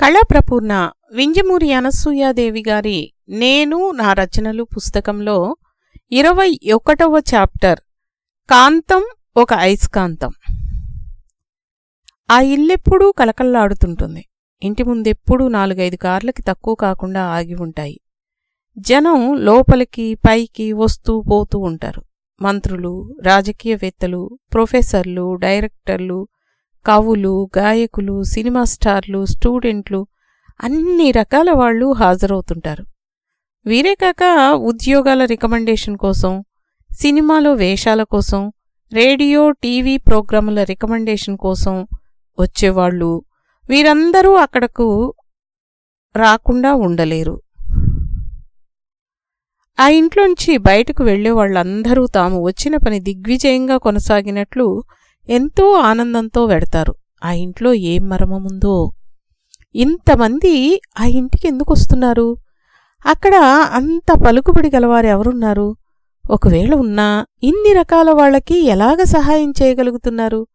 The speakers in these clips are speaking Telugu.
కళాప్రపూర్ణ వింజమూరి అనసూయాదేవి గారి నేను నా రచనలు పుస్తకంలో ఇరవై ఒకటవ చాప్టర్ కాంతం ఒక అయస్కాంతం ఆ ఇల్లెప్పుడూ కలకల్లాడుతుంటుంది ఇంటి ముందెప్పుడూ నాలుగైదు కార్లకి తక్కువ కాకుండా ఆగి ఉంటాయి. జనం లోపలికి పైకి వస్తూ పోతూ ఉంటారు. మంత్రులు రాజకీయవేత్తలు ప్రొఫెసర్లు డైరెక్టర్లు కవులు గాయకులు సినిమా స్టార్లు స్టూడెంట్లు అన్ని రకాల వాళ్ళు హాజరవుతుంటారు. వీరే కాక ఉద్యోగాల రికమెండేషన్ కోసం సినిమాలో వేషాల కోసం రేడియో టీవీ ప్రోగ్రాముల రికమెండేషన్ కోసం వచ్చేవాళ్ళు. వీరందరూ అక్కడకు రాకుండా ఉండలేరు. ఆ ఇంట్లోంచి బయటకు వెళ్ళే వాళ్ళందరూ తాము వచ్చిన పని దిగ్విజయంగా కొనసాగినట్లు ఎంతో ఆనందంతో వెడతారు. ఆ ఇంట్లో ఏం మరమముందో? ఇంతమంది ఆ ఇంటికి ఎందుకు వస్తున్నారు అక్కడ అంత పలుకుబడి గలవారు ఎవరున్నారు? ఒకవేళ ఉన్నా ఇన్ని రకాల వాళ్ళకి ఎలాగ సహాయం చేయగలుగుతున్నారు?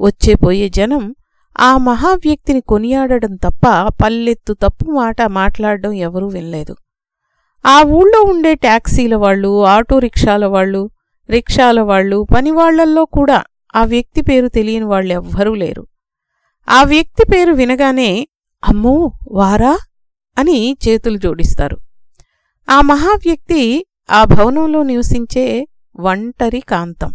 వచ్చే పోయే జనం ఆ మహావ్యక్తిని కొనియాడడం తప్ప పల్లెత్తు తప్పు మాట మాట్లాడడం ఎవరూ వినలేదు. ఆ ఊళ్ళో ఉండే ట్యాక్సీల వాళ్ళు ఆటో రిక్షాల వాళ్ళు రిక్షాల వాళ్ళు పనివాళ్ళల్లో కూడా ఆ వ్యక్తి పేరు తెలియని వాళ్ళెవ్వరూ లేరు. ఆ వ్యక్తి పేరు వినగానే అమ్మో వారా? అని చేతులు జోడిస్తారు. ఆ మహావ్యక్తి ఆ భవనంలో నివసించే ఒంటరి కాంతం.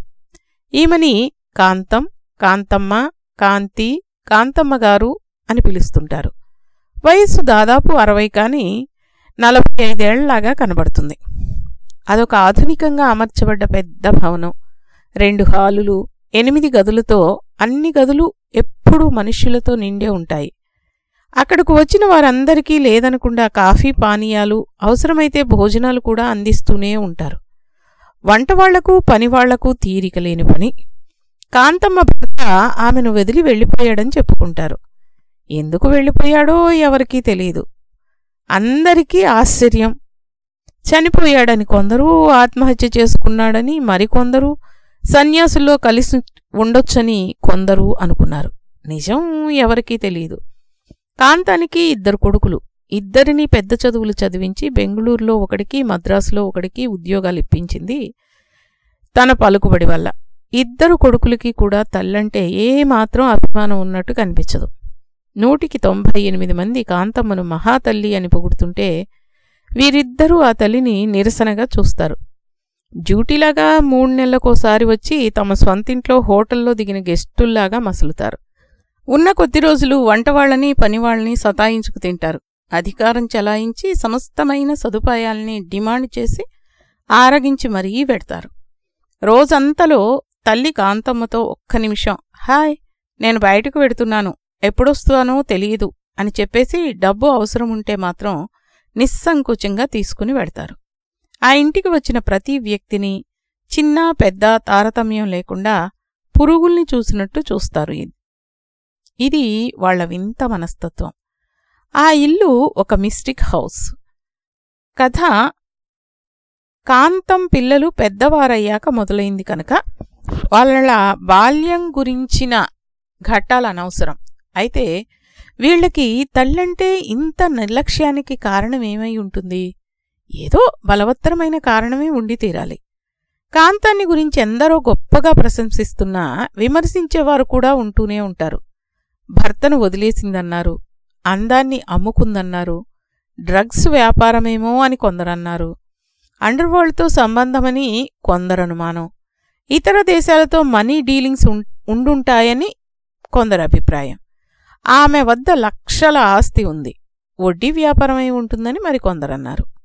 ఈమని కాంతం కాంతమ్మ కాంతి కాంతమ్మ గారు అని పిలుస్తుంటారు. వయస్సు దాదాపు అరవై కాని నలభై ఐదేళ్ళలాగా కనబడుతుంది. అదొక ఆధునికంగా అమర్చబడ్డ పెద్ద భవనం. రెండు హాలులు ఎనిమిది గదులతో అన్ని గదులు ఎప్పుడూ మనుష్యులతో నిండే ఉంటాయి. అక్కడకు వచ్చిన వారందరికీ లేదనకుండా కాఫీ పానీయాలు అవసరమైతే భోజనాలు కూడా అందిస్తూనే ఉంటారు. వంటవాళ్ళకు పనివాళ్ళకు తీరిక లేని పని. కాంతమ్మ భర్త ఆమెను వదిలి వెళ్ళిపోయాడని చెప్పుకుంటారు. ఎందుకు వెళ్ళిపోయాడో ఎవరికీ తెలియదు అందరికీ ఆశ్చర్యం. చనిపోయాడని కొందరు ఆత్మహత్య చేసుకున్నాడని మరికొందరు సన్యాసుల్లో కలిసి ఉండొచ్చని కొందరు అనుకున్నారు. నిజం ఎవరికీ తెలియదు కాంతానికి ఇద్దరు కొడుకులు. ఇద్దరిని పెద్ద చదువులు చదివించి బెంగుళూరులో ఒకడికి మద్రాసులో ఒకడికి ఉద్యోగాలు ఇప్పించింది తన పలుకుబడి వల్ల. ఇద్దరు కొడుకులకి కూడా తల్లంటే ఏమాత్రం అభిమానం ఉన్నట్టు కనిపించదు. నూటికి తొంభై ఎనిమిది మంది కాంతమ్మను మహాతల్లి అని పొగుడుతుంటే వీరిద్దరూ ఆ తల్లిని నిరసనగా చూస్తారు. డ్యూటీలాగా మూడు నెలలకోసారి వచ్చి తమ స్వంతింట్లో హోటల్లో దిగిన గెస్టుల్లాగా మసులుతారు. ఉన్న కొద్ది రోజులు వంటవాళ్ళని పనివాళ్ళని సతాయించుకు తింటారు. అధికారం చలాయించి సమస్తమైన సదుపాయాల్ని డిమాండ్ చేసి ఆరగించి మరీ పెడతారు. రోజంతలో తల్లి కాంతమ్మతో ఒక్క నిమిషం హాయ్ నేను బయటకు వెడుతున్నాను. ఎప్పుడొస్తానో తెలియదు అని చెప్పేసి డబ్బు అవసరం ఉంటే మాత్రం నిస్సంకోచంగా తీసుకుని వెడతారు ఆ ఇంటికి వచ్చిన ప్రతి వ్యక్తిని చిన్న పెద్ద తారతమ్యం లేకుండా పురుగుల్ని చూసినట్టు చూస్తారు ఇది. వాళ్ళ వింత మనస్తత్వం. ఆ ఇల్లు ఒక మిస్టిక్ హౌస్. కథ కాంతం పిల్లలు పెద్దవారయ్యాక మొదలైంది కనుక వాళ్ళ బాల్యం గురించిన ఘట్టాలనవసరం అయితే వీళ్ళకి తల్లంటే ఇంత నిర్లక్ష్యానికి కారణం ఏమై ఉంటుంది? ఏదో బలవత్తరమైన కారణమే ఉండి తీరాలి. కాంతాన్ని గురించి ఎందరో గొప్పగా ప్రశంసిస్తున్నా విమర్శించేవారు కూడా ఉంటూనే ఉంటారు. భర్తను వదిలేసిందన్నారు అందాన్ని అమ్ముకుందన్నారు డ్రగ్స్ వ్యాపారమేమో అని కొందరన్నారు. అండర్వరల్డ్తో సంబంధమని కొందరనుమానం. ఇతర దేశాలతో మనీ డీలింగ్స్ ఉండుంటాయని కొందరు అభిప్రాయం. ఆమె వద్ద లక్షల ఆస్తి ఉంది. వడ్డీ వ్యాపారమై ఉంటుందని మరికొందరన్నారు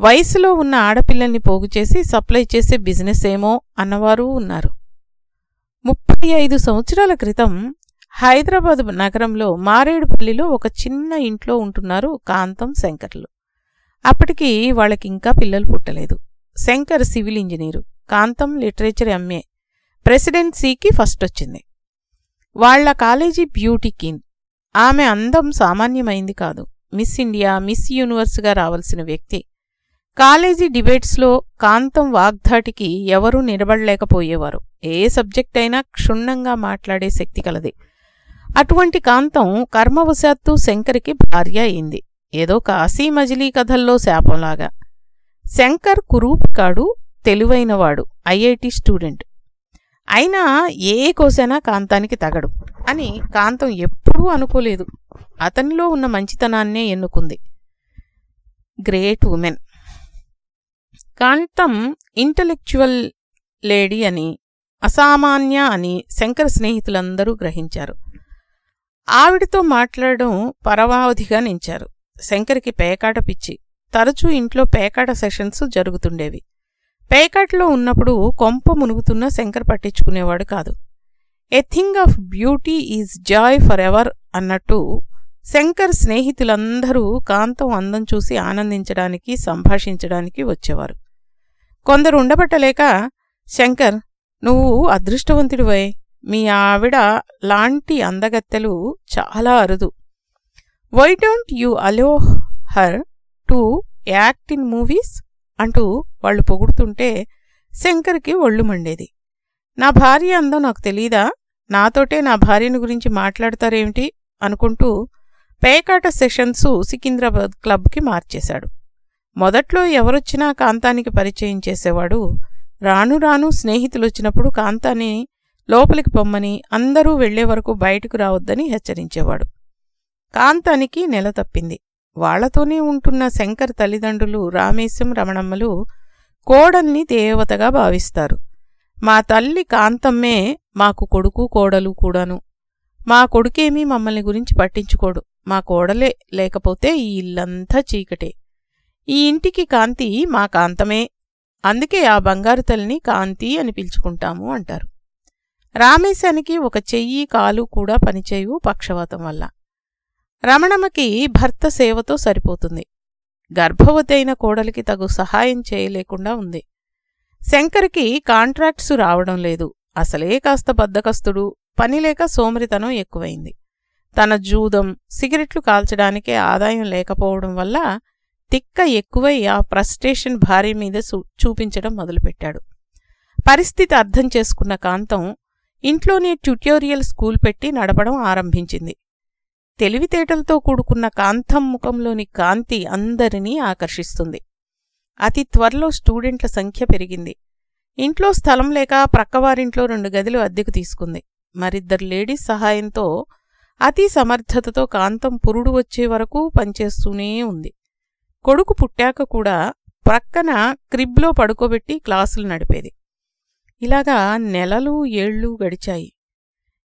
వయసులో ఉన్న ఆడపిల్లల్ని పోగు చేసి సప్లై చేసే బిజినెస్ ఏమో అన్నవారు ఉన్నారు. ముప్పై ఐదు సంవత్సరాల క్రితం హైదరాబాద్ నగరంలో మారేడుపల్లిలో ఒక చిన్న ఇంట్లో ఉంటున్నారు కాంతం శంకర్లు. అప్పటికి వాళ్ళకింకా పిల్లలు పుట్టలేదు. Shankar civil engineer Kantham literature MA ప్రెసిడెన్సీకి first వచ్చింది. వాళ్ళ కాలేజీ బ్యూటీ కిన్ ఆమె అందం సామాన్యమైంది కాదు. మిస్ ఇండియా మిస్ యూనివర్స్గా రావలసిన వ్యక్తి. కాలేజీ డిబేట్స్లో కాంతం వాగ్ధాటికి ఎవరూ నిలబడలేకపోయేవారు. ఏ సబ్జెక్ట్ అయినా క్షుణ్ణంగా మాట్లాడే శక్తి కలది. అటువంటి కాంతం కర్మవశాత్తు శంకర్కి భార్య అయింది. ఏదో కాశీ మజిలీ కథల్లో శాపంలాగా. శంకర్ కురూపికాడు తెలివైనవాడు ఐఐటి స్టూడెంట్. అయినా ఏ కోసైనా కాంతానికి తగడు అని కాంతం ఎప్పుడూ అనుకోలేదు. అతనిలో ఉన్న మంచితనాన్నే ఎన్నుకుంది. Great women. Kantham intellectual lady అని అసామాన్య అని శంకర్ స్నేహితులందరూ గ్రహించారు. ఆవిడతో మాట్లాడడం పరమావధిగా నించారు. శంకర్కి పేకాట పిచ్చి. తరచూ ఇంట్లో పేకాట సెషన్స్ జరుగుతుండేవి. పేకాటలో ఉన్నప్పుడు కొంప మునుగుతున్న శంకర్ పట్టించుకునేవాడు కాదు. A thing of beauty is joy forever అన్నట్టు శంకర్ స్నేహితులందరూ కాంతం అందం చూసి ఆనందించడానికి సంభాషించడానికి వచ్చేవారు. కొందరు ఉండబట్టలేక శంకర్ నువ్వు అదృష్టవంతుడివై. మీ ఆవిడ లాంటి అందగత్తెలు చాలా అరుదు. Why don't you allow her to act in movies? అంటూ వాళ్ళు పొగుడుతుంటే శంకర్కి ఒళ్ళు మండేది. నా భార్య అందం నాకు తెలీదా? నాతోటే నా భార్యను గురించి మాట్లాడతారేమిటి? అనుకుంటూ పేకాట సెషన్స్ సికింద్రాబాద్ క్లబ్కి మార్చేశాడు. మొదట్లో ఎవరొచ్చినా కాంతానికి పరిచయం చేసేవాడు. రాను రాను స్నేహితులొచ్చినప్పుడు కాంతాన్ని లోపలికి పొమ్మని అందరూ వెళ్ళే వరకు బయటకు రావద్దని హెచ్చరించేవాడు. కాంతానికి నెల తప్పింది. వాళ్ళతోనే ఉంటున్న శంకర్ తల్లిదండ్రులు రామేశం రమణమ్మలు కోడల్ని దేవతగా భావిస్తారు. మా తల్లి కాంతమ్మే మాకు కొడుకు కోడలు కూడాను. మా కొడుకేమీ మమ్మల్ని గురించి పట్టించుకోడు. మా కోడలే లేకపోతే ఈ ఇల్లంతా చీకటే. ఈ ఇంటికి కాంతి మా కాంతమే. అందుకే ఆ బంగారు తల్లిని కాంతి అని పిలుచుకుంటాము అంటారు. రామేశానికి ఒక చెయ్యి కాలు కూడా పనిచేయు పక్షవాతం వల్ల. రమణమ్మకి భర్త సేవతో సరిపోతుంది. గర్భవతి అయిన కోడలికి తగు సహాయం చేయలేకుండా ఉంది. శంకర్కి కాంట్రాక్ట్సు రావడం లేదు. అసలే కాస్త బద్దకస్తుడు పనిలేక సోమరితనం ఎక్కువైంది. తన జూదం సిగరెట్లు కాల్చడానికే ఆదాయం లేకపోవడం వల్ల తిక్క ఎక్కువై ఆ ఫ్రస్ట్రేషన్ భార్య మీద చూపించడం మొదలుపెట్టాడు. పరిస్థితి అర్థం చేసుకున్న కాంతం ఇంట్లోనే ట్యుటోరియల్ స్కూల్ పెట్టి నడపడం ఆరంభించింది. తెలివితేటలతో కూడుకున్న కాంతం ముఖంలోని కాంతి అందరినీ ఆకర్షిస్తుంది. అతి త్వరలో స్టూడెంట్ల సంఖ్య పెరిగింది. ఇంట్లో స్థలం లేక ప్రక్కవారింట్లో రెండు గదులు అద్దెకు తీసుకుంది. మరిద్దరు లేడీస్ సహాయంతో అతి సమర్థతతో కాంతం పురుడు వచ్చే వరకు పనిచేస్తూనే ఉంది. కొడుకు పుట్టాక కూడా ప్రక్కన క్రిబ్లో పడుకోబెట్టి క్లాసులు నడిపేది. ఇలాగా నెలలు ఏళ్ళు గడిచాయి.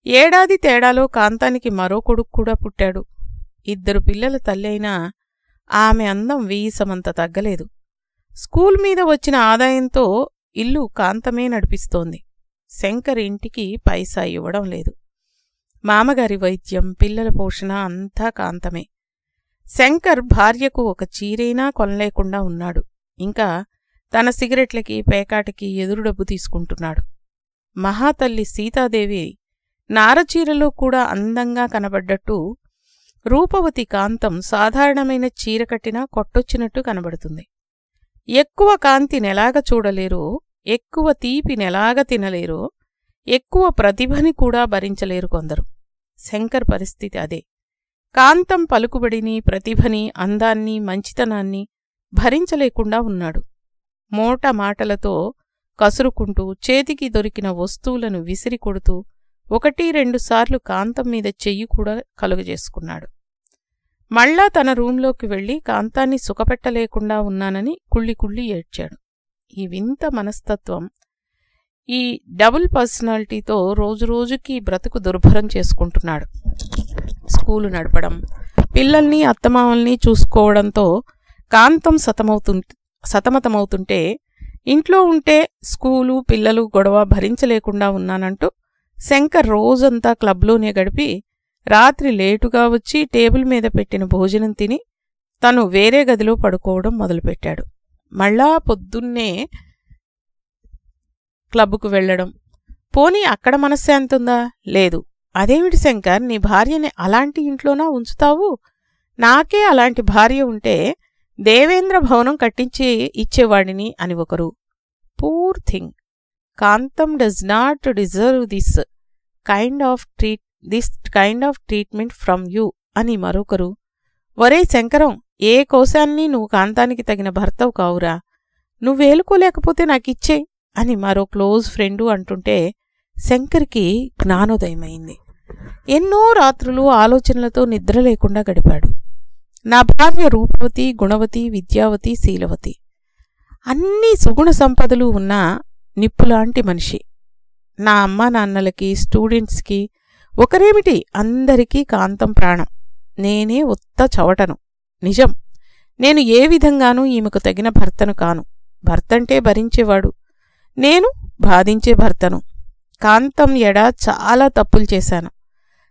ఏడాది తేడాలో కాంతానికి మరో కొడుకు కూడా పుట్టాడు. ఇద్దరు పిల్లల తల్లి అయినా ఆమె అందం వీసమంత తగ్గలేదు. స్కూల్ మీద వచ్చిన ఆదాయంతో ఇల్లు కాంతమే నడిపిస్తోంది. శంకర్ ఇంటికి పైసా ఇవ్వడం లేదు. మామగారి వైద్యం పిల్లల పోషణ అంతా కాంతమే. శంకర్ భార్యకు ఒక చీరైనా కొనలేకుండా ఉన్నాడు. ఇంకా తన సిగరెట్లకి పేకాటికి ఎదురుడబ్బు తీసుకుంటున్నాడు. మహాతల్లి సీతాదేవి నారచీరలో కూడా అందంగా కనబడ్డట్టు రూపవతి కాంతం సాధారణమైన చీర కట్టినా కొట్టొచ్చినట్టు కనబడుతుంది. ఎక్కువ కాంతి నెలాగ చూడలేరో ఎక్కువ తీపి నెలాగ తినలేరో ఎక్కువ ప్రతిభని కూడా భరించలేరు కొందరు. శంకర్ పరిస్థితి అదే. కాంతం పలుకుబడిని ప్రతిభని అందాన్ని మంచితనాన్ని భరించలేకుండా ఉన్నాడు. మోట మాటలతో కసురుకుంటూ చేతికి దొరికిన వస్తువులను విసిరి కొడుతూ ఒకటి రెండుసార్లు కాంతం మీద చెయ్యి కూడా కలుగజేసుకున్నాడు. మళ్ళా తన రూంలోకి వెళ్ళి కాంతాన్ని సుఖపెట్టలేకుండా ఉన్నానని కుళ్ళి కుళ్ళి ఏడ్చాడు. ఈ వింత మనస్తత్వం ఈ డబుల్ పర్సనాలిటీతో రోజురోజుకి బ్రతుకు దుర్భరం చేసుకుంటున్నాడు. స్కూలు నడపడం. పిల్లల్ని అత్తమామల్ని చూసుకోవడంతో కాంతం సతమవుతు సతమతమవుతుంటే ఇంట్లో ఉంటే స్కూలు పిల్లలు గొడవ భరించలేకుండా ఉన్నానంటూ శంకర్ రోజంతా క్లబ్లోనే గడిపి రాత్రి లేటుగా వచ్చి టేబుల్ మీద పెట్టిన భోజనం తిని తను వేరే గదిలో పడుకోవడం మొదలుపెట్టాడు. మళ్ళా పొద్దున్నే క్లబ్కు వెళ్ళడం. పోనీ అక్కడ మనశ్శాంతుందా లేదు. అదేమిటి శంకర్ నీ భార్యని అలాంటి ఇంట్లోనా ఉంచుతావు? నాకే అలాంటి భార్య ఉంటే దేవేంద్ర భవనం కట్టించి ఇచ్చేవాడిని అని ఒకరు. Poor thing. Kantham does not deserve this kind of treat this kind of treatment from you అని మరొకరు. ఒరే శంకరం ఏ కోశాన్ని నువ్వు కాంతానికి తగిన భర్తవు కావురా? నువ్వేలుకోలేకపోతే నాకిచ్చే అని మరో క్లోజ్ ఫ్రెండు అంటుంటే శంకర్కి జ్ఞానోదయమైంది. ఎన్నో రాత్రులు ఆలోచనలతో నిద్ర లేకుండా గడిపాడు. నా భార్య రూపవతి గుణవతి విద్యావతి శీలవతి. అన్ని సుగుణ సంపదలు ఉన్న నిప్పులాంటి మనిషి. నా అమ్మా నాన్నలకి స్టూడెంట్స్కి ఒకరేమిటి? అందరికీ కాంతం ప్రాణం. నేనే ఉత్త చవటను. నిజం. నేను ఏ విధంగానూ ఈమెకు తగిన భర్తను కాను. భర్తంటే భరించేవాడు. నేను బాధించే భర్తను. కాంతం ఎడ చాలా తప్పులు చేశాను.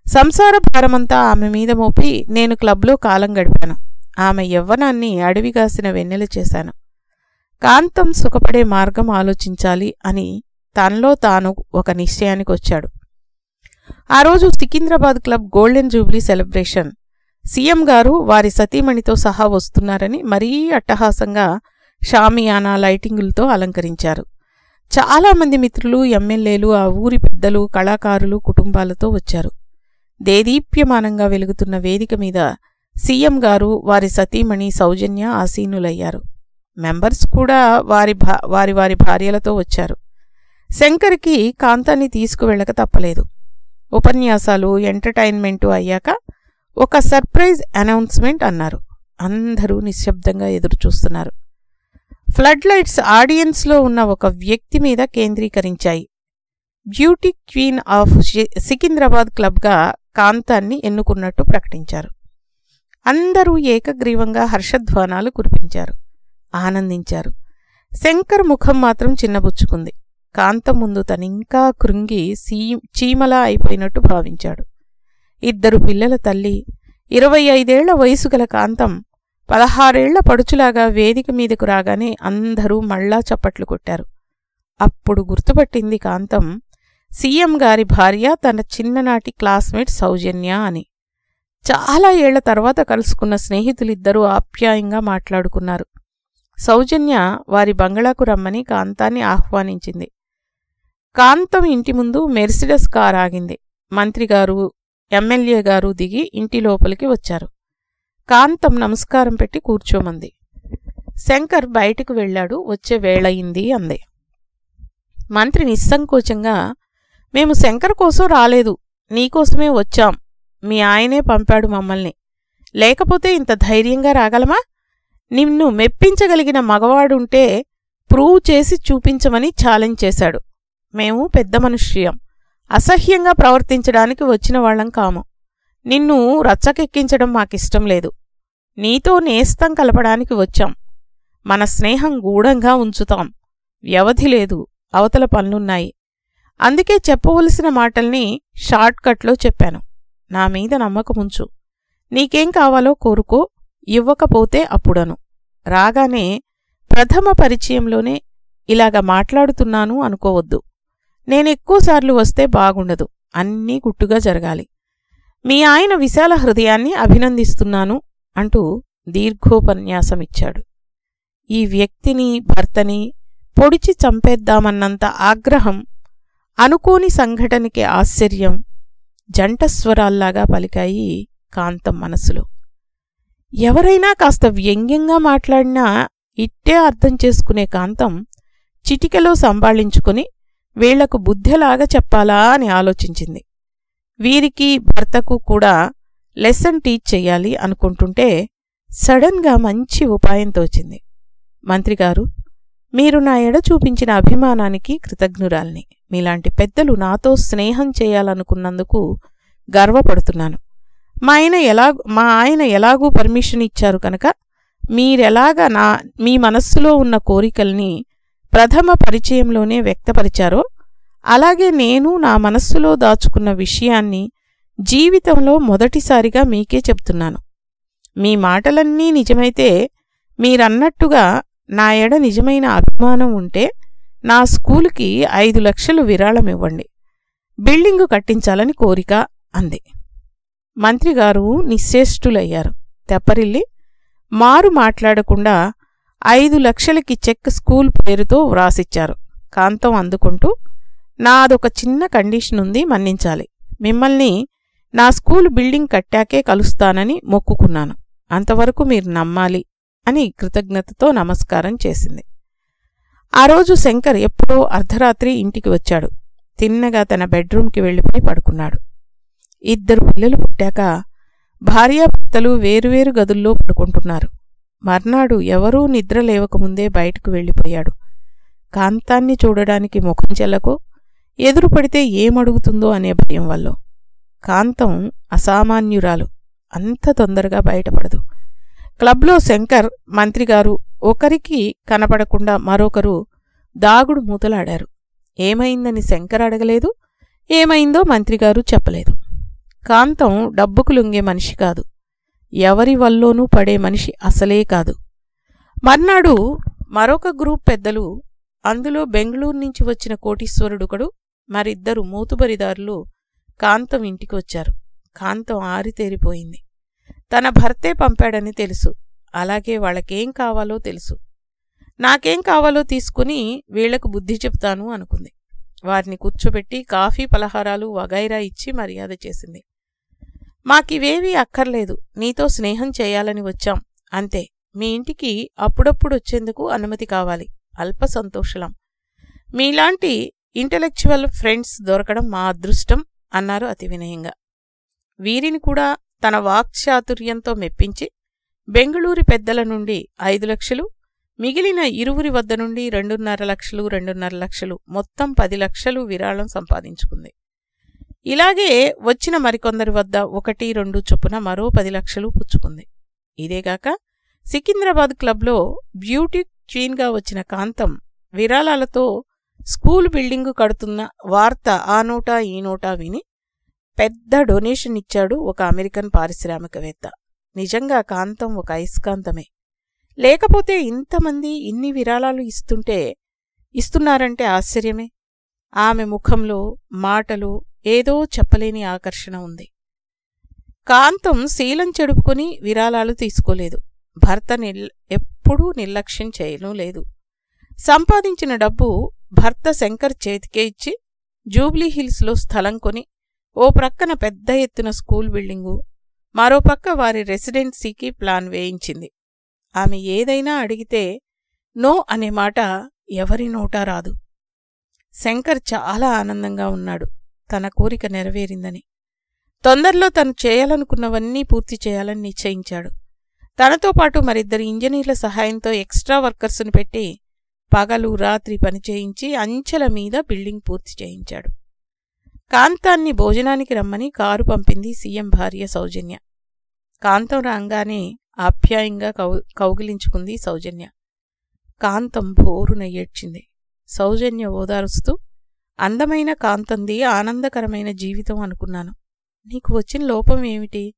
సంసార భారమంతా ఆమె మీద మోపి నేను క్లబ్లో కాలం గడిపాను. ఆమె యవ్వనాన్ని అడవిగాసిన వెన్నెల చేశాను. కాంతం సుఖపడే మార్గం ఆలోచించాలి అని తనలో తాను ఒక నిశ్చయానికి వచ్చాడు. ఆ రోజు Secunderabad club golden jubilee celebration. CM గారు వారి సతీమణితో సహా వస్తున్నారని మరీ అట్టహాసంగా షామియానా లైటింగులతో అలంకరించారు. చాలామంది మిత్రులు ఎమ్మెల్యేలు ఆ ఊరి పెద్దలు కళాకారులు కుటుంబాలతో వచ్చారు. దేదీప్యమానంగా వెలుగుతున్న వేదిక మీద సీఎం గారు వారి సతీమణి సౌజన్య ఆసీనులయ్యారు. మెంబర్స్ కూడా వారి భా వారి వారి భార్యలతో వచ్చారు. శంకర్కి కాంతాన్ని తీసుకువెళ్ళక తప్పలేదు. ఉపన్యాసాలు ఎంటర్టైన్మెంటు అయ్యాక ఒక సర్ప్రైజ్ అనౌన్స్మెంట్ అన్నారు. అందరూ నిశ్శబ్దంగా ఎదురుచూస్తున్నారు. ఫ్లడ్ లైట్స్ ఆడియన్స్లో ఉన్న ఒక వ్యక్తి మీద కేంద్రీకరించాయి. బ్యూటీ క్వీన్ ఆఫ్ సికింద్రాబాద్ క్లబ్గా కాంతాన్ని ఎన్నుకున్నట్టు ప్రకటించారు. అందరూ ఏకగ్రీవంగా హర్షధ్వానాలు కురిపించారు. ఆనందించారు. శంకర్ ముఖం మాత్రం చిన్నబుచ్చుకుంది. కాంతం ముందు తనింకా కృంగి సీ చీమలా అయిపోయినట్టు భావించాడు. ఇద్దరు పిల్లల తల్లి ఇరవై ఐదేళ్ళ వయసు గల కాంతం పదహారేళ్ళ పడుచులాగా వేదిక మీదకు రాగానే అందరూ మళ్ళా చప్పట్లు కొట్టారు. అప్పుడు గుర్తుపట్టింది కాంతం సీఎం గారి భార్య తన చిన్ననాటి క్లాస్మేట్ సౌజన్య అని. చాలా ఏళ్ళ తర్వాత కలుసుకున్న స్నేహితులిద్దరూ ఆప్యాయంగా మాట్లాడుకున్నారు. సౌజన్య వారి బంగళాకు రమ్మని కాంతాన్ని ఆహ్వానించింది. కాంతం ఇంటి ముందు మెర్సిడస్ కార్ ఆగింది. మంత్రిగారు ఎమ్మెల్యే గారు దిగి ఇంటి లోపలికి వచ్చారు. కాంతం నమస్కారం పెట్టి కూర్చోమంది. శంకర్ బయటకు వెళ్ళాడు వచ్చే వేళయింది అంది. మంత్రి నిస్సంకోచంగా మేము శంకర్ కోసం రాలేదు. నీకోసమే వచ్చాం. మీ ఆయనే పంపాడు మమ్మల్ని. లేకపోతే ఇంత ధైర్యంగా రాగలమా? నిన్ను మెప్పించగలిగిన మగవాడుంటే ప్రూవ్ చేసి చూపించమని ఛాలెంజ్ చేశాడు. మేము పెద్ద మనుష్యం. అసహ్యంగా ప్రవర్తించడానికి వచ్చిన వాళ్ళం కాము. నిన్ను రచ్చకెక్కించడం మాకిష్టం లేదు. నీతో నేస్తం కలపడానికి వచ్చాం. మన స్నేహం గూఢంగా ఉంచుతాం. వ్యవధి లేదు. అవతల పనులున్నాయి. అందుకే చెప్పవలసిన మాటల్ని షార్ట్కట్లో చెప్పాను. నా మీద నమ్మకముంచు నీకేం కావాలో కోరుకో. ఇవ్వకపోతే అప్పుడను. రాగానే ప్రథమ పరిచయంలోనే ఇలాగ మాట్లాడుతున్నాను అనుకోవద్దు. నేనెక్కువసార్లు వస్తే బాగుండదు. అన్నీ గుట్టుగా జరగాలి. మీ ఆయన విశాల హృదయాన్ని అభినందిస్తున్నాను అంటూ దీర్ఘోపన్యాసమిచ్చాడు. ఈ వ్యక్తిని భర్తని పొడిచి చంపేద్దామన్నంత ఆగ్రహం అనుకోని సంఘటనకి ఆశ్చర్యం జంటస్వరాల్లాగా పలికాయి కాంతం మనసులో. ఎవరైనా కాస్త వ్యంగ్యంగా మాట్లాడినా ఇట్టే అర్థం చేసుకునే కాంతం చిటికెలో సంభాళించుకుని వీళ్ళకు బుద్ధెలాగా చెప్పాలా అని ఆలోచించింది. వీరికి భర్తకు కూడా లెసన్ టీచ్ చెయ్యాలి అనుకుంటుంటే సడన్గా మంచి ఉపాయం తోచింది మంత్రిగారు మీరు నా ఎడ చూపించిన అభిమానానికి కృతజ్ఞురాల్ని. మీలాంటి పెద్దలు నాతో స్నేహం చేయాలనుకున్నందుకు గర్వపడుతున్నాను. మా ఆయన ఎలా మా ఆయన ఎలాగూ పర్మిషన్ ఇచ్చారు కనుక మీరెలాగా నా మీ మనస్సులో ఉన్న కోరికల్ని ప్రథమ పరిచయంలోనే వ్యక్తపరిచారో అలాగే నేను నా మనస్సులో దాచుకున్న విషయాన్ని జీవితంలో మొదటిసారిగా మీకే చెప్తున్నాను. మీ మాటలన్నీ నిజమైతే మీరన్నట్టుగా నా ఎడ నిజమైన అభిమానం ఉంటే నా స్కూలుకి ఐదు లక్షలు విరాళమివ్వండి బిల్డింగు కట్టించాలని కోరిక అంది. మంత్రిగారు నిశ్చేష్టులయ్యారు. తెప్పరిల్లి మారు మాట్లాడకుండా ఐదు లక్షలకి చెక్ స్కూల్ పేరుతో వ్రాసిచ్చారు. కాంతం అందుకుంటూ నాదొక చిన్న కండిషన్ ఉంది మన్నించాలి. మిమ్మల్ని నా స్కూల్ బిల్డింగ్ కట్టాకే కలుస్తానని మొక్కుకున్నాను. అంతవరకు మీరు నమ్మాలి అని కృతజ్ఞతతో నమస్కారం చేసింది. ఆ రోజు శంకర్ ఎప్పుడో అర్ధరాత్రి ఇంటికి వచ్చాడు. తిన్నగా తన బెడ్రూమ్కి వెళ్ళిపోయి పడుకున్నాడు. ఇద్దరు పిల్లలు పుట్టాక భార్యాభర్తలు వేరువేరు గదుల్లో పడుకుంటున్నారు. మర్నాడు ఎవరూ నిద్ర లేవకముందే బయటకు వెళ్ళిపోయాడు. కాంతాన్ని చూడడానికి ముఖం చెల్లకు ఎదురు పడితే ఏమడుగుతుందో అనే భయం వల్ల. కాంతం అసామాన్యురాలు. అంత తొందరగా బయటపడదు. క్లబ్లో శంకర్ మంత్రిగారు ఒకరికి కనపడకుండా మరొకరు దాగుడు మూతలాడారు. ఏమైందని శంకర్ అడగలేదు ఏమైందో మంత్రిగారు చెప్పలేదు. కాంతం డబ్బుకు లొంగే మనిషి కాదు. ఎవరి వల్లోనూ పడే మనిషి అసలే కాదు. మర్నాడు మరొక గ్రూప్ పెద్దలు అందులో బెంగళూరు నుంచి వచ్చిన కోటీశ్వరుడుకడు మరిద్దరు మూతుబరిదారులు కాంతం ఇంటికి వచ్చారు కాంతం ఆరితేరిపోయింది. తన భర్తే పంపాడని తెలుసు. అలాగే వాళ్ళకేం కావాలో తెలుసు. నాకేం కావాలో తీసుకుని వీళ్ళకు బుద్ధి చెప్తాను అనుకుంది. వారిని కూర్చోబెట్టి కాఫీ పలహారాలు వగైరా ఇచ్చి మర్యాద చేసింది. మాకివేవీ అక్కర్లేదు. నీతో స్నేహం చేయాలని వచ్చాం. అంతే. మీ ఇంటికి అప్పుడప్పుడు వచ్చేందుకు అనుమతి కావాలి. అల్ప సంతోషలం. మీలాంటి ఇంటలెక్చువల్ ఫ్రెండ్స్ దొరకడం మా అదృష్టం అన్నారు అతి వినయంగా. వీరిని కూడా తన వాక్చాతుర్యంతో మెప్పించి బెంగళూరు పెద్దల నుండి ఐదు లక్షలు మిగిలిన ఇరువురి వద్ద నుండి రెండున్నర లక్షలు రెండున్నర లక్షలు మొత్తం పది లక్షలు విరాళం సంపాదించుకుంది. ఇలాగే వచ్చిన మరికొందరి వద్ద ఒకటి రెండు చొప్పున మరో పది లక్షలు పుచ్చుకుంది. ఇదేగాక సికింద్రాబాద్ క్లబ్లో బ్యూటీ క్వీన్గా వచ్చిన కాంతం విరాళాలతో స్కూల్ బిల్డింగు కడుతున్న వార్త ఆ నోటా ఈ నోటా విని పెద్ద డొనేషన్ ఇచ్చాడు ఒక అమెరికన్ పారిశ్రామికవేత్త. నిజంగా కాంతం ఒక అయస్కాంతమే లేకపోతే ఇంతమంది ఇన్ని విరాళాలు ఇస్తుంటే ఇస్తున్నారంటే ఆశ్చర్యమే. ఆమె ముఖంలో మాటలు ఏదో చెప్పలేని ఆకర్షణ ఉంది. కాంతం శీలం చెడుపుకొని విరాళాలు తీసుకోలేదు. భర్త నిల్ ఎప్పుడూ నిర్లక్ష్యం చేయను లేదు. సంపాదించిన డబ్బు భర్త శంకర్ చేతికే ఇచ్చి జూబ్లీహిల్స్లో స్థలం కొని ఓ ప్రక్కన పెద్ద ఎత్తున స్కూల్ బిల్డింగు మరోపక్క వారి రెసిడెన్సీకి ప్లాన్ వేయించింది. ఆమె ఏదైనా అడిగితే నో అనే మాట ఎవరి నోటా రాదు. శంకర్ చాలా ఆనందంగా ఉన్నాడు. తన కోరిక నెరవేరిందని. తొందరలో తను చేయాలనుకున్నవన్నీ పూర్తి చేయాలని నిశ్చయించాడు. తనతో పాటు మరిద్దరు ఇంజనీర్ల సహాయంతో ఎక్స్ట్రా వర్కర్స్ను పెట్టి పగలు రాత్రి పనిచేయించి అంచెల మీద బిల్డింగ్ పూర్తి చేయించాడు. కాంతాన్ని భోజనానికి రమ్మని కారు పంపింది సీఎం భార్య సౌజన్య. కాంతం రాగానే ఆప్యాయంగా కౌ కౌగిలించుకుంది సౌజన్య. కాంతం భోరున ఏడ్చింది. సౌజన్య ఓదారుస్తూ అందమైన కాంతంది ఆనందకరమైన జీవితం అనుకున్నాను. నీకు వచ్చిన లోపం ఏమిటి?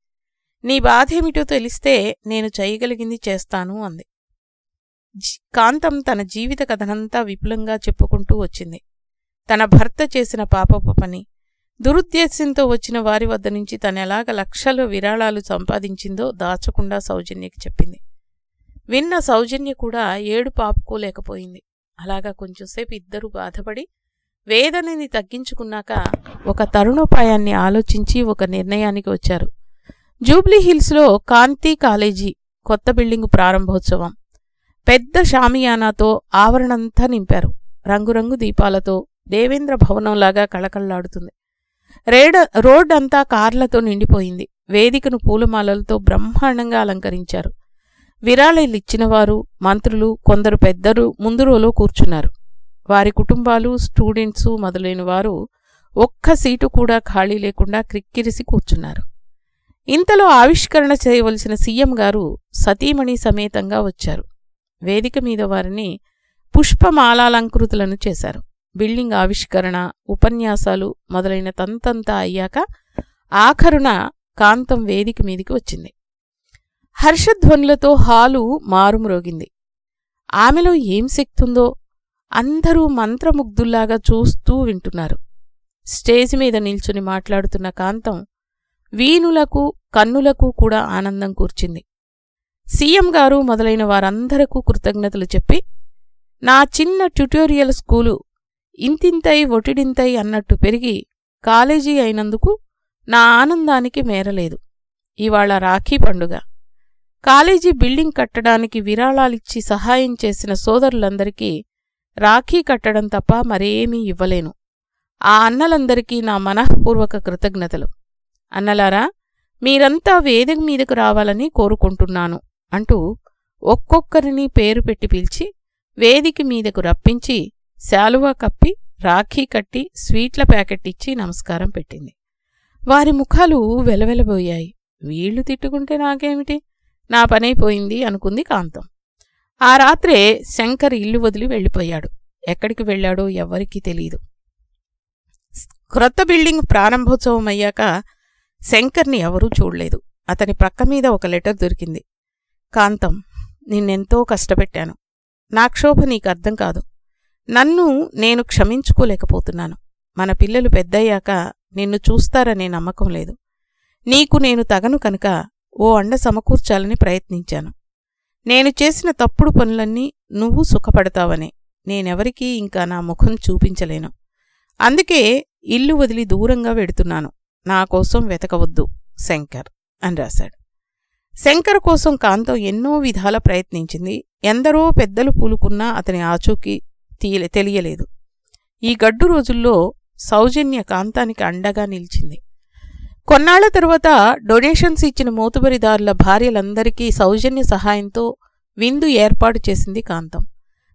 నీ బాధేమిటో తెలిస్తే నేను చేయగలిగింది చేస్తాను అంది. కాంతం తన జీవిత కథనంతా విపులంగా చెప్పుకుంటూ వచ్చింది. తన భర్త చేసిన పాపపు పని దురుద్దేశంతో వచ్చిన వారి వద్ద నుంచి తనెలాగ లక్షల విరాళాలు సంపాదించిందో దాచకుండా సౌజన్యకి చెప్పింది. విన్న సౌజన్య కూడా ఏడు పాపుకోలేకపోయింది అలాగా కొంచెంసేపు ఇద్దరూ బాధపడి వేదనని తగ్గించుకున్నాక ఒక తరుణోపాయాన్ని ఆలోచించి ఒక నిర్ణయానికి వచ్చారు. జూబ్లీహిల్స్లో కాంతి కాలేజీ కొత్త బిల్డింగు ప్రారంభోత్సవం. పెద్ద షామియానాతో ఆవరణంతా నింపారు. రంగురంగు దీపాలతో దేవేంద్ర భవనంలాగా కళకళ్ళాడుతుంది. రేడ రోడ్ అంతా కార్లతో నిండిపోయింది. వేదికను పూలమాలలతో బ్రహ్మాండంగా అలంకరించారు. విరాళాలిచ్చినవారు మంత్రులు కొందరు పెద్దరు ముందు రోలో కూర్చున్నారు. వారి కుటుంబాలు స్టూడెంట్సు మొదలైన వారు ఒక్క సీటు కూడా ఖాళీ లేకుండా క్రిక్కిరిసి కూర్చున్నారు. ఇంతలో ఆవిష్కరణ చేయవలసిన సీఎం గారు సతీమణి సమేతంగా వచ్చారు. వేదిక మీద వారిని పుష్పమాలాలంకృతులను చేశారు. బిల్డింగ్ ఆవిష్కరణ ఉపన్యాసాలు మొదలైన తంతంతా అయ్యాక ఆఖరున కాంతం వేదిక మీదికి వచ్చింది. హర్షధ్వనులతో హాలు మారుమ్రోగింది. ఆమెలో ఏం శక్తుందో అందరూ మంత్రముగ్ధుల్లాగా చూస్తూ వింటున్నారు. స్టేజి మీద నిల్చుని మాట్లాడుతున్న కాంతం వీణులకు కన్నులకు కూడా ఆనందం కూర్చింది. సీఎం గారు మొదలైన వారందరకు కృతజ్ఞతలు చెప్పి నా చిన్న ట్యుటోరియల్ స్కూలు ఇంతింతై ఒటిడింతై అన్నట్టు పెరిగి కాలేజీ అయినందుకు నా ఆనందానికి మేరలేదు. ఇవాళ రాఖీ పండుగ. కాలేజీ బిల్డింగ్ కట్టడానికి విరాళాలిచ్చి సహాయం చేసిన సోదరులందరికీ రాఖీ కట్టడం తప్ప మరేమీ ఇవ్వలేను. ఆ అన్నలందరికీ నా మనఃపూర్వక కృతజ్ఞతలు. అన్నలారా మీరంతా వేదిక మీదకు రావాలని కోరుకుంటున్నాను. అంటూ ఒక్కొక్కరిని పేరు పెట్టి పిలిచి వేదిక మీదకు రప్పించి శాలువా కప్పి రాఖీ కట్టి స్వీట్ల ప్యాకెట్ ఇచ్చి నమస్కారం పెట్టింది. వారి ముఖాలు వెలవెలబోయాయి. వీళ్ళు తిట్టుకుంటే నాకేమిటి? నా పనైపోయింది అనుకుంది కాంతం. ఆ రాత్రే శంకర్ ఇల్లు వదిలి వెళ్ళిపోయాడు. ఎక్కడికి వెళ్ళాడో ఎవ్వరికీ తెలీదు. క్రొత్త బిల్డింగ్ ప్రారంభోత్సవం అయ్యాక శంకర్ని ఎవరూ చూడలేదు. అతని ప్రక్క మీద ఒక లెటర్ దొరికింది. కాంతం నిన్నెంతో కష్టపెట్టాను. నా క్షోభ నీకు అర్థం కాదు. నన్ను నేను క్షమించుకోలేకపోతున్నాను. మన పిల్లలు పెద్దయ్యాక నిన్ను చూస్తారనే నమ్మకం లేదు. నీకు నేను తగను కనుక ఓ అండ సమకూర్చాలని ప్రయత్నించాను. నేను చేసిన తప్పుడు పనులన్నీ నువ్వు సుఖపడతావనే. నేనెవరికీ ఇంకా నా ముఖం చూపించలేను. అందుకే ఇల్లు వదిలి దూరంగా వెడుతున్నాను. నా కోసం వెతకవద్దు శంకర్ అని రాశాడు. శంకర్ కోసం కాంతం ఎన్నో విధాల ప్రయత్నించింది. ఎందరో పెద్దలు పూలుకున్నా అతని ఆచూకీ తీయలే తెలియలేదు. ఈ గడ్డు రోజుల్లో సౌజన్య కాంతానికి అండగా నిలిచింది. కొన్నాళ్ళ తరువాత డొనేషన్స్ ఇచ్చిన మోతుబరిదారుల భార్యలందరికీ సౌజన్య సహాయంతో విందు ఏర్పాటు చేసింది కాంతం.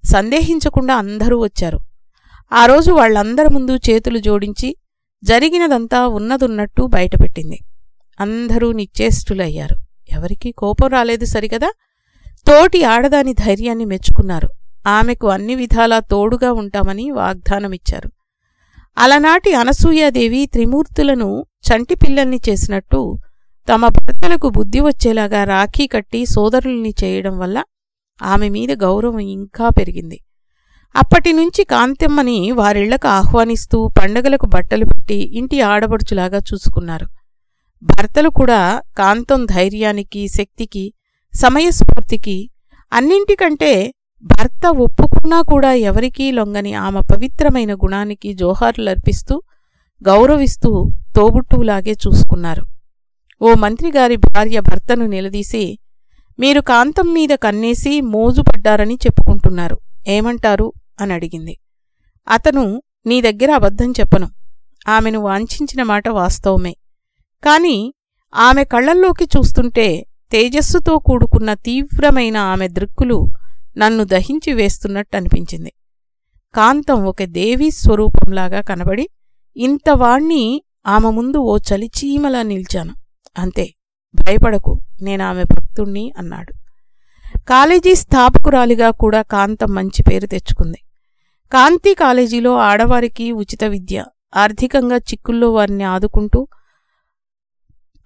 సందేహించకుండా అందరూ వచ్చారు. ఆ రోజు వాళ్ళందరి ముందు చేతులు జోడించి జరిగినదంతా ఉన్నదున్నట్టు బయటపెట్టింది. అందరూ నిశ్చేష్టులయ్యారు. ఎవరికీ కోపం రాలేదు సరిగదా? తోటి ఆడదాని ధైర్యాన్ని మెచ్చుకున్నారు. ఆమెకు అన్ని విధాలా తోడుగా ఉంటామని వాగ్దానమిచ్చారు. అలనాటి అనసూయాదేవి త్రిమూర్తులను చంటి పిల్లల్ని చేసినట్టు తమ భర్తలకు బుద్ధి వచ్చేలాగా రాఖీ కట్టి సోదరుల్ని చేయడం వల్ల ఆమె మీద గౌరవం ఇంకా పెరిగింది. అప్పటినుంచి కాంతెమ్మని వారిళ్ళకు ఆహ్వానిస్తూ పండగలకు బట్టలు పెట్టి ఇంటి ఆడబడుచులాగా చూసుకున్నారు. భర్తలు కూడా కాంతం ధైర్యానికి శక్తికి సమయస్ఫూర్తికి అన్నింటికంటే భర్త ఒప్పుకున్నా కూడా ఎవరికీ లొంగని ఆమె పవిత్రమైన గుణానికి జోహార్లర్పిస్తూ గౌరవిస్తూ తోబుట్టువులాగే చూసుకున్నారు. ఓ మంత్రిగారి భార్య భర్తను నిలదీసి మీరు కాంతం మీద కన్నేసి మోజుపడ్డారని చెప్పుకుంటున్నారు. ఏమంటారు? అని అడిగింది. అతను నీ దగ్గర అబద్ధం చెప్పను. ఆమెను వాంఛించిన మాట వాస్తవమే. కాని ఆమె కళ్ళల్లోకి చూస్తుంటే తేజస్సుతో కూడుకున్న తీవ్రమైన ఆమె దృక్కులు నన్ను దహించి వేస్తున్నట్టు అనిపించింది కాంతం ఒక దేవీ స్వరూపంలాగా కనబడి ఇంతవాణ్ణి ఆమె ముందు ఓ చలిచీమలా నిల్చాను. అంతే భయపడకు నేనామె భక్తుణ్ణి అన్నాడు. కాలేజీ స్థాపకురాలిగా కూడా కాంతం మంచి పేరు తెచ్చుకుంది. కాంతి కాలేజీలో ఆడవారికి ఉచిత విద్య ఆర్థికంగా చిక్కుల్లో వారిని ఆదుకుంటూ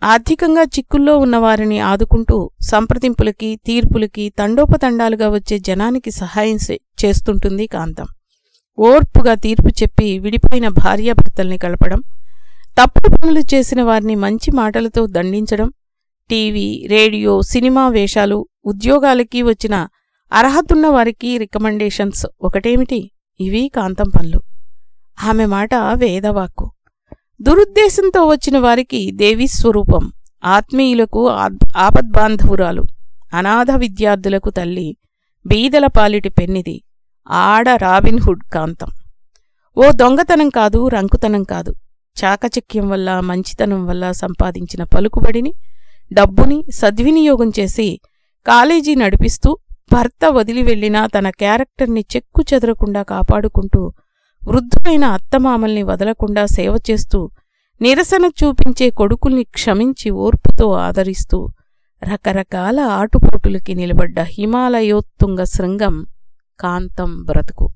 ఆర్థికంగా చిక్కుల్లో ఉన్నవారిని ఆదుకుంటూ సంప్రదింపులకి తీర్పులకి తండోపతండాలుగా వచ్చే జనానికి సహాయం చేస్తుంటుంది కాంతం. ఓర్పుగా తీర్పు చెప్పి విడిపోయిన భార్యాభర్తల్ని కలపడం తప్పుడు పనులు చేసిన వారిని మంచి మాటలతో దండించడం టీవీ రేడియో సినిమా వేషాలు ఉద్యోగాలకి వచ్చిన అర్హతున్న వారికి రికమెండేషన్స్ ఒకటేమిటి? ఇవి కాంతం పనులు. ఆమె మాట వేదవాక్కు. దురుద్దేశంతో వచ్చిన వారికి దేవీస్వరూపం ఆత్మీయులకు ఆపద్బాంధవురాలు అనాథ విద్యార్థులకు తల్లి బీదల పాలిటి పెన్నిది ఆడ రాబిన్హుడ్ కాంతం. ఓ దొంగతనం కాదు రంకుతనం కాదు. చాకచక్యం వల్ల మంచితనం వల్ల సంపాదించిన పలుకుబడిని డబ్బుని సద్వినియోగం చేసి కాలేజీ నడిపిస్తూ భర్త వదిలి వెళ్ళినా తన క్యారెక్టర్ని చెక్కు చెదరకుండా కాపాడుకుంటూ వృద్ధులైన అత్తమామల్ని వదలకుండా సేవ చేస్తూ నిరసన చూపించే కొడుకుల్ని క్షమించి ఓర్పుతో ఆదరిస్తూ రకరకాల ఆటుపోటులకి నిలబడ్డ హిమాలయోత్తుంగ శృంగం కాంతం బ్రతుకు.